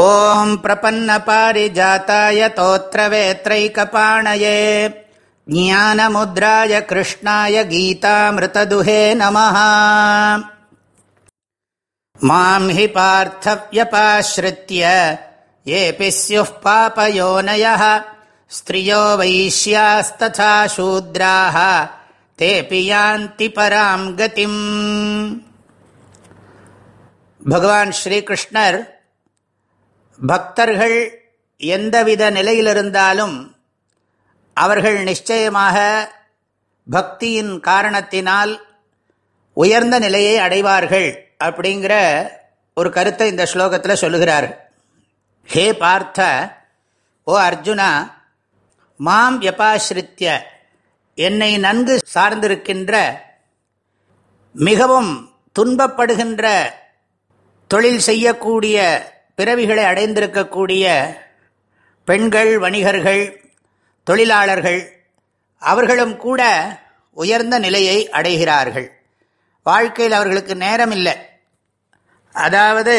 ॐ प्रपन्नपारिजाताय तोत्रवेत्रैकपाणये ज्ञानमुद्राय कृष्णाय गीतामृतदुहे नमः मां हि पार्थव्यपाश्रित्य येऽपि स्युः पापयोनयः स्त्रियो वैश्यास्तथा शूद्राः तेऽपि यान्ति परां गतिम् भगवान् श्रीकृष्णर् பக்தர்கள் எந்தவித நிலையிலிருந்தாலும் அவர்கள் நிச்சயமாக பக்தியின் காரணத்தினால் உயர்ந்த நிலையை அடைவார்கள் அப்படிங்கிற ஒரு கருத்தை இந்த ஸ்லோகத்தில் சொல்லுகிறார் ஹே பார்த்த ஓ அர்ஜுனா மாம் எபாஸ்ரித்ய என்னை நன்கு சார்ந்திருக்கின்ற மிகவும் துன்பப்படுகின்ற தொழில் செய்யக்கூடிய பிறவிகளை அடைந்திருக்கக்கூடிய பெண்கள் வணிகர்கள் தொழிலாளர்கள் அவர்களும் கூட உயர்ந்த நிலையை அடைகிறார்கள். வாழ்க்கையில் அவர்களுக்கு நேரம் இல்லை அதாவது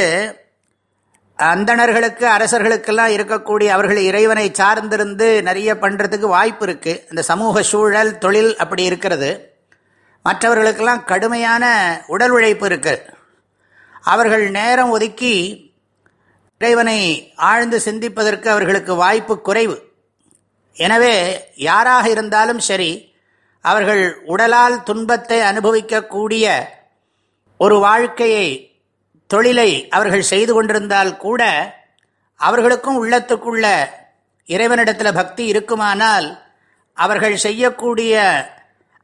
அந்தணர்களுக்கு அரசர்களுக்கெல்லாம் இருக்கக்கூடிய அவர்கள் இறைவனை சார்ந்திருந்து நிறைய பண்ணுறதுக்கு வாய்ப்பு இருக்குது இந்த சமூக சூழல் தொழில் அப்படி இருக்கிறது. மற்றவர்களுக்கெல்லாம் கடுமையான உடல் உழைப்பு இருக்குது அவர்கள் நேரம் ஒதுக்கி இறைவனை ஆழ்ந்து சிந்திப்பதற்கு அவர்களுக்கு வாய்ப்பு குறைவு. எனவே யாராக இருந்தாலும் சரி அவர்கள் உடலால் துன்பத்தை அனுபவிக்கக்கூடிய ஒரு வாழ்க்கையை தொழிலை அவர்கள் செய்து கொண்டிருந்தால் கூட அவர்களுக்கும் உள்ளத்துக்குள்ள இறைவனிடத்தில் பக்தி இருக்குமானால் அவர்கள் செய்யக்கூடிய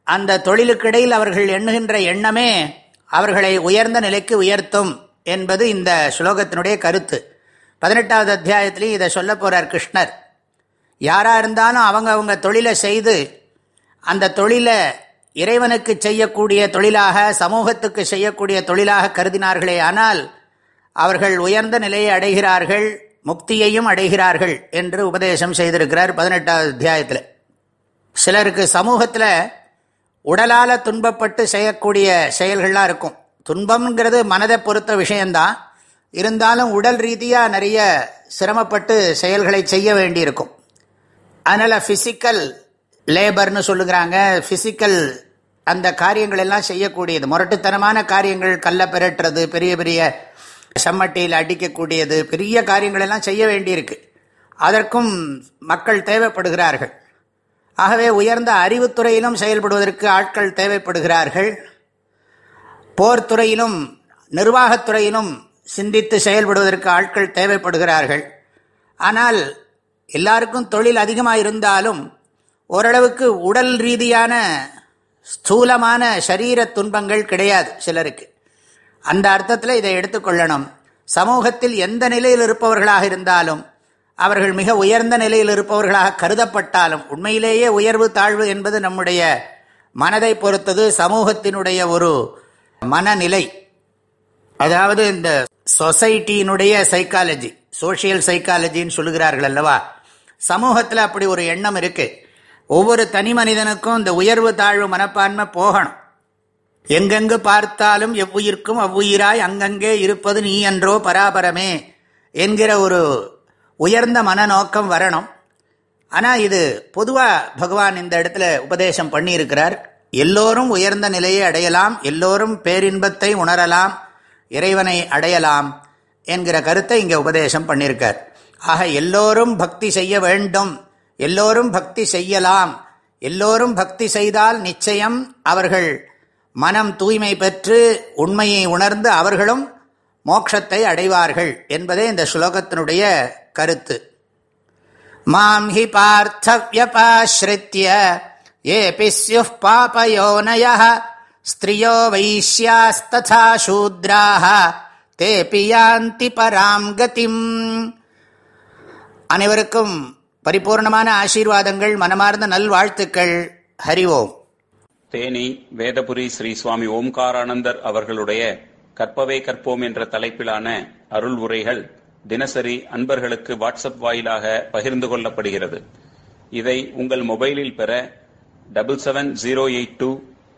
அந்த தொழிலுக்கிடையில் அவர்கள் எண்ணுகின்ற எண்ணமே அவர்களை உயர்ந்த நிலைக்கு உயர்த்தும் என்பது இந்த ஸ்லோகத்தினுடைய கருத்து. பதினெட்டாவது அத்தியாயத்திலையும் இதை சொல்ல போகிறார் கிருஷ்ணர். யாராக இருந்தாலும் அவங்க அவங்க தொழிலை செய்து அந்த தொழிலை இறைவனுக்கு செய்யக்கூடிய தொழிலாக சமூகத்துக்கு செய்யக்கூடிய தொழிலாக கருதினார்களே ஆனால் அவர்கள் உயர்ந்த நிலையை அடைகிறார்கள் முக்தியையும் அடைகிறார்கள் என்று உபதேசம் செய்திருக்கிறார் பதினெட்டாவது அத்தியாயத்தில். சிலருக்கு சமூகத்தில் உடலால் துன்பப்பட்டு செய்யக்கூடிய செயல்கள்லாம் இருக்கும். துன்பம்ங்கிறது மனதை பொறுத்த விஷயந்தான் இருந்தாலும் உடல் ரீதியாக நிறைய சிரமப்பட்டு செயல்களை செய்ய வேண்டியிருக்கும். அதனால் ஃபிசிக்கல் லேபர்னு சொல்லுகிறாங்க. ஃபிசிக்கல் அந்த காரியங்கள் எல்லாம் செய்யக்கூடியது. முரட்டுத்தனமான காரியங்கள் கல்லை பெரட்டுறது பெரிய பெரிய செம்மட்டியில் அடிக்கக்கூடியது பெரிய காரியங்கள் எல்லாம் செய்ய வேண்டியிருக்கு. அதற்கும் மக்கள் தேவைப்படுகிறார்கள். ஆகவே உயர்ந்த அறிவுத்துறையிலும் செயல்படுவதற்கு ஆட்கள் தேவைப்படுகிறார்கள். போர்த்துறையிலும் நிர்வாகத்துறையிலும் சிந்தித்து செயல்படுவதற்கு ஆட்கள் தேவைப்படுகிறார்கள். ஆனால் எல்லாருக்கும் தொழில் அதிகமாக இருந்தாலும் ஓரளவுக்கு உடல் ரீதியான ஸ்தூலமான சரீர துன்பங்கள் கிடையாது சிலருக்கு. அந்த அர்த்தத்தில் இதை எடுத்துக்கொள்ளணும் சமூகத்தில் எந்த நிலையில் இருப்பவர்களாக இருந்தாலும் அவர்கள் மிக உயர்ந்த நிலையில் இருப்பவர்களாக கருதப்பட்டாலும் உண்மையிலேயே உயர்வு தாழ்வு என்பது நம்முடைய மனதை பொறுத்தது சமூகத்தினுடைய ஒரு மனநிலை. அதாவது இந்த சொசைட்டியினுடைய சைக்காலஜி சோசியல் சைக்காலஜின்னு சொல்லுகிறார்கள் அல்லவா? சமூகத்தில் அப்படி ஒரு எண்ணம் இருக்குது ஒவ்வொரு தனி மனிதனுக்கும் இந்த உயர்வு தாழ்வு மனப்பான்மை போகணும். எங்கெங்கு பார்த்தாலும் எவ்வுயிர்க்கும் அவ்வுயிராய் அங்கங்கே இருப்பது நீ என்றோ பராபரமே என்கிற ஒரு உயர்ந்த மனநோக்கம் வரணும். ஆனால் இது பொதுவாக பகவான் இந்த இடத்துல உபதேசம் பண்ணியிருக்கிறார். எல்லோரும் உயர்ந்த நிலையை அடையலாம் எல்லோரும் பேரின்பத்தை உணரலாம் இறைவனை அடையலாம் என்கிற கருத்தை இங்கே உபதேசம் பண்ணியிருக்கார். ஆக எல்லோரும் பக்தி செய்ய வேண்டும். எல்லோரும் பக்தி செய்யலாம். எல்லோரும் பக்தி செய்தால் நிச்சயம் அவர்கள் மனம் தூய்மை பெற்று உண்மையை உணர்ந்து அவர்களும் மோட்சத்தை அடைவார்கள் என்பதே இந்த ஸ்லோகத்தினுடைய கருத்து. மாம் ஹி பார்த்தவியபாஸ்ரித்ய ஏ பிஸ்யு பாபயோனய ஸ்திரியோ வைஷ்யாஸ்ததா சூத்ராக தே பியாந்தி பராம் கதிம் அனைவருக்கும் பரிபூர்ணமான ஆசீர்வாதங்கள் மனமார்ந்த நல்வாழ்த்துக்கள். ஹரி ஓம். தேனி வேதபுரி ஸ்ரீ சுவாமி ஓம்காரானந்தர் அவர்களுடைய கற்பவே கற்போம் என்ற தலைப்பிலான அருள் உரைகள் தினசரி அன்பர்களுக்கு வாட்ஸ்அப் வாயிலாக பகிர்ந்து கொள்ளப்படுகிறது. இதை உங்கள் மொபைலில் பெற double seven zero eight two